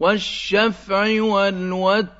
وَالشَّفْعِ وَالْوَتْرِ